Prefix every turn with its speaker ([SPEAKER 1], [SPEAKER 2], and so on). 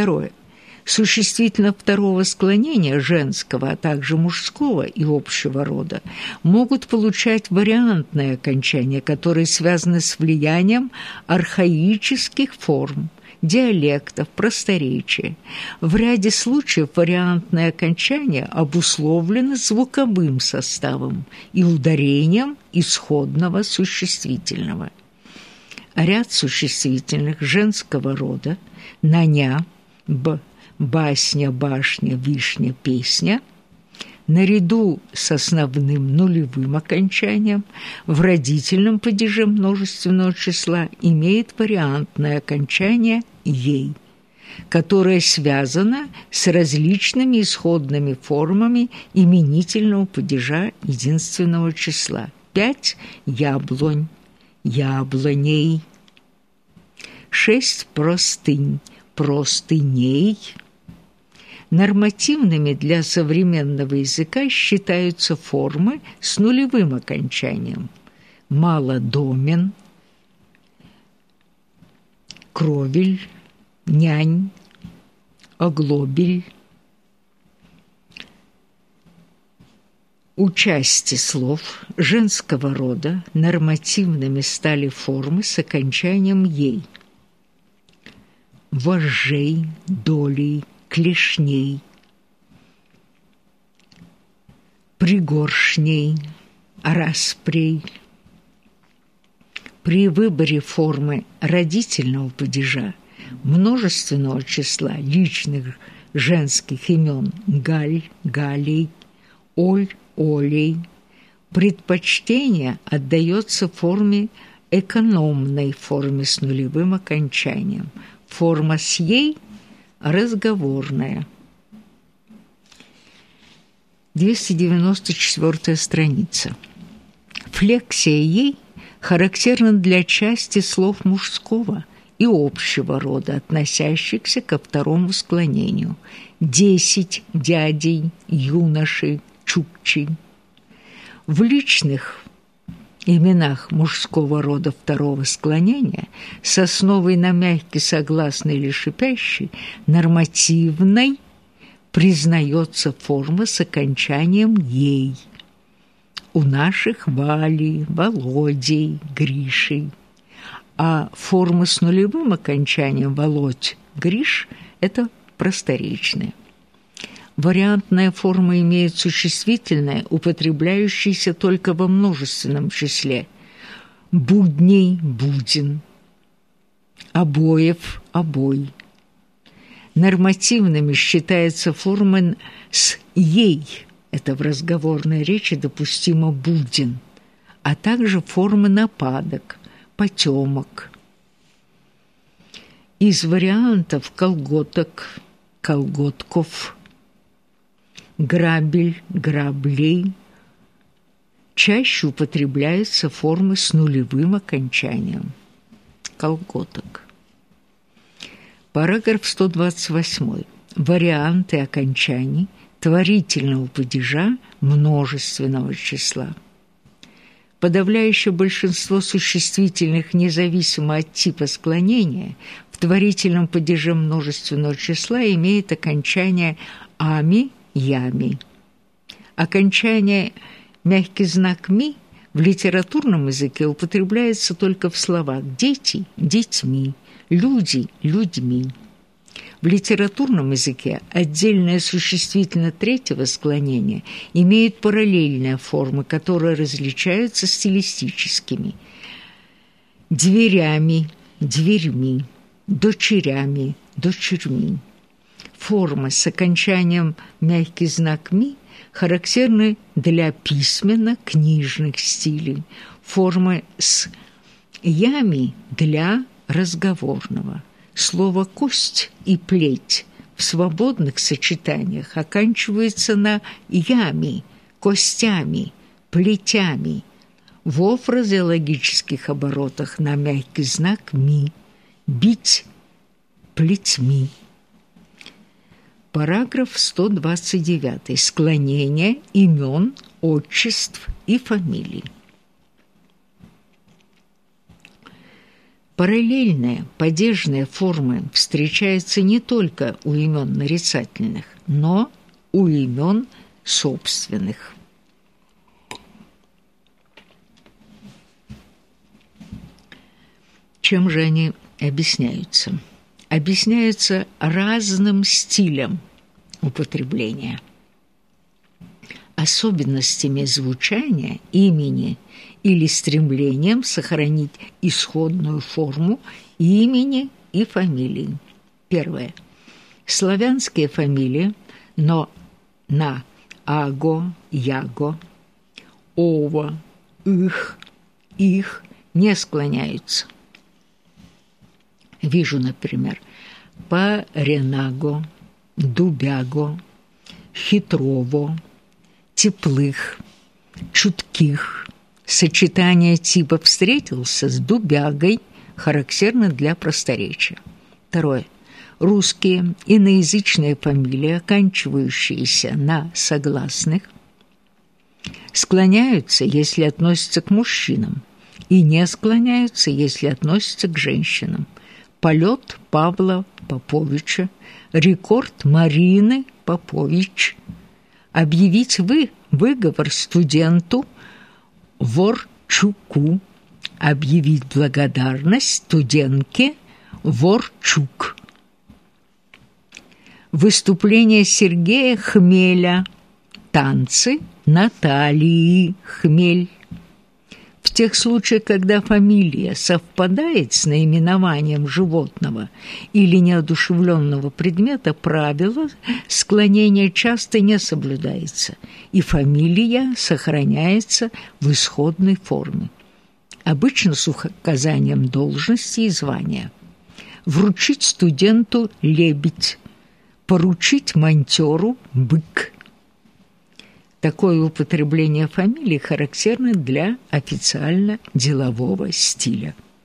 [SPEAKER 1] Второе. Существительно второго склонения женского, а также мужского и общего рода могут получать вариантные окончания, которые связаны с влиянием архаических форм, диалектов, просторечия. В ряде случаев вариантные окончания обусловлены звуковым составом и ударением исходного существительного. Ряд существительных женского рода «наня», «б», «басня», «башня», «вишня», «песня» наряду с основным нулевым окончанием в родительном падеже множественного числа имеет вариантное окончание «ей», которое связано с различными исходными формами именительного падежа единственного числа. 5 – яблонь, яблоней, 6 – простынь, простыней – Нормативными для современного языка считаются формы с нулевым окончанием. Малодомен, кровель, нянь, оглобель. У части слов женского рода нормативными стали формы с окончанием «ей». Вожжей, долей, клешней, пригоршней, распрей. При выборе формы родительного падежа множественного числа личных женских имен Галь, Галей, Оль, Олей предпочтение отдается форме экономной форме с нулевым окончанием. Форма с ей – разговорная. 294 страница. Флексия ей характерна для части слов мужского и общего рода, относящихся ко второму склонению. Десять дядей, юношей, чукчей. В личных именах мужского рода второго склонения с основой на мягкий согласный или шипящий нормативной признается форма с окончанием «ей». У наших Вали, Володей, Гришей. А форма с нулевым окончанием «Володь», «Гриш» – это просторечная. Вариантная форма имеет существительное, употребляющееся только во множественном числе. Будней – буден, обоев – обой. Нормативными считается форма с «ей» – это в разговорной речи допустимо «буден», а также формы нападок, потемок. Из вариантов колготок, колготков – грабель, граблей. Чаще употребляются формы с нулевым окончанием. Колготок. Параграф 128. Варианты окончаний творительного падежа множественного числа. Подавляющее большинство существительных, независимо от типа склонения, в творительном падеже множественного числа имеет окончание «ами» ями. Окончание «мягкий знак ми» в литературном языке употребляется только в словах «дети» – «детьми», «люди» – «людьми». В литературном языке отдельное существительное третьего склонения имеет параллельные формы, которые различаются стилистическими. Дверями, дверьми, дочерями, дочерьми формы с окончанием мягкий знак «ми» характерны для письменно-книжных стилей, формы с «ями» для разговорного. Слово «кость» и «плеть» в свободных сочетаниях оканчивается на «ями», «костями», «плетями», в фразеологических оборотах на мягкий знак «ми», «бить», «плетьми». Параграф 129. Склонение имен, отчеств и фамилий. Параллельные падежные формы встречаются не только у имен нарицательных, но у имен собственных. Чем же они объясняются? Объясняются разным стилем употребления, особенностями звучания имени – или стремлением сохранить исходную форму имени и фамилии. Первое. Славянские фамилии, но на аго, яго, ово, их, их не склоняются. Вижу, например, Паренаго, Дубяго, Хитрово, Теплых, Чутких, Сочетание типа «встретился» с дубягой характерно для просторечия. Второе. Русские иноязычные фамилии, оканчивающиеся на согласных, склоняются, если относятся к мужчинам, и не склоняются, если относятся к женщинам. Полет Павла Поповича, рекорд Марины Попович. Объявить вы выговор студенту – Ворчуку объявить благодарность студентке Ворчук. Выступление Сергея Хмеля. Танцы Натальи Хмель. В тех случаях, когда фамилия совпадает с наименованием животного или неодушевленного предмета, правило склонения часто не соблюдается, и фамилия сохраняется в исходной форме. Обычно с указанием должности и звания. Вручить студенту лебедь, поручить монтёру бык – Такое употребление фамилий характерно для официально-делового стиля.